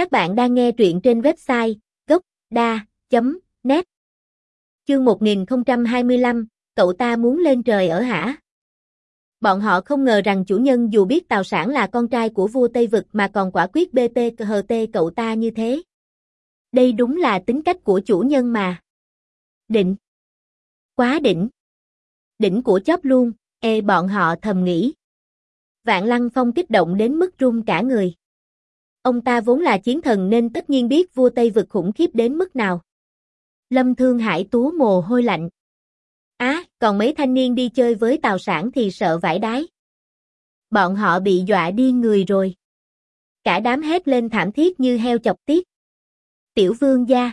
Các bạn đang nghe truyện trên website gocda.net Chương 1025, cậu ta muốn lên trời ở hả? Bọn họ không ngờ rằng chủ nhân dù biết Tào Sản là con trai của vua Tây Vực mà còn quả quyết BP HT cậu ta như thế. Đây đúng là tính cách của chủ nhân mà. Định. Quá đỉnh. Đỉnh của chóp luôn, ê bọn họ thầm nghĩ. Vạn Lăng Phong kích động đến mức run cả người. Ông ta vốn là chiến thần nên tất nhiên biết vua Tây vực khủng khiếp đến mức nào. Lâm Thương Hải tú mồ hôi lạnh. Á, còn mấy thanh niên đi chơi với tàu Sản thì sợ vải đái. Bọn họ bị dọa đi người rồi. Cả đám hét lên thảm thiết như heo chọc tiết. Tiểu vương gia.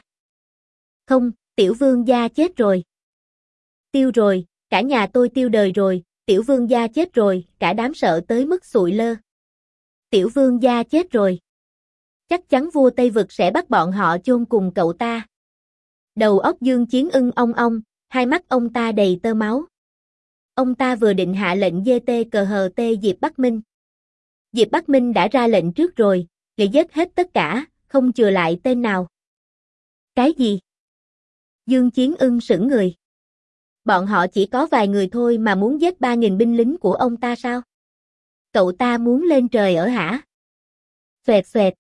Không, tiểu vương gia chết rồi. Tiêu rồi, cả nhà tôi tiêu đời rồi, tiểu vương gia chết rồi, cả đám sợ tới mức sụi lơ. Tiểu vương gia chết rồi. Chắc chắn vua Tây Vực sẽ bắt bọn họ chôn cùng cậu ta. Đầu óc dương chiến ưng ong ong, hai mắt ông ta đầy tơ máu. Ông ta vừa định hạ lệnh GT cờ hờ tê Diệp Bắc Minh. Diệp Bắc Minh đã ra lệnh trước rồi, gây giết hết tất cả, không chừa lại tên nào. Cái gì? Dương Chiến ưng sững người. Bọn họ chỉ có vài người thôi mà muốn giết 3.000 binh lính của ông ta sao? Cậu ta muốn lên trời ở hả? Phệt phệt.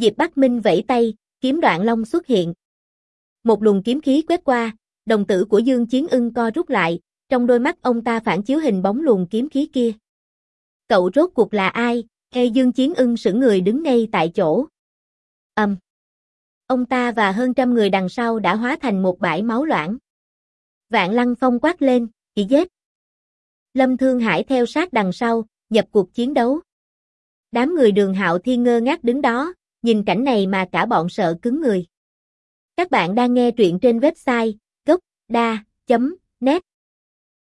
Diệp Bắc Minh vẫy tay, kiếm đoạn long xuất hiện. Một luồng kiếm khí quét qua, đồng tử của Dương Chiến ưng co rút lại, trong đôi mắt ông ta phản chiếu hình bóng luồng kiếm khí kia. Cậu rốt cuộc là ai? Hay Dương Chiến ưng sững người đứng ngay tại chỗ. Âm. Ông ta và hơn trăm người đằng sau đã hóa thành một bãi máu loãng. Vạn Lăng Phong quát lên, "Chỉ giết!" Lâm Thương Hải theo sát đằng sau, nhập cuộc chiến đấu. Đám người Đường Hạo Thiên ngơ ngác đứng đó, nhìn cảnh này mà cả bọn sợ cứng người. Các bạn đang nghe truyện trên website gocda.net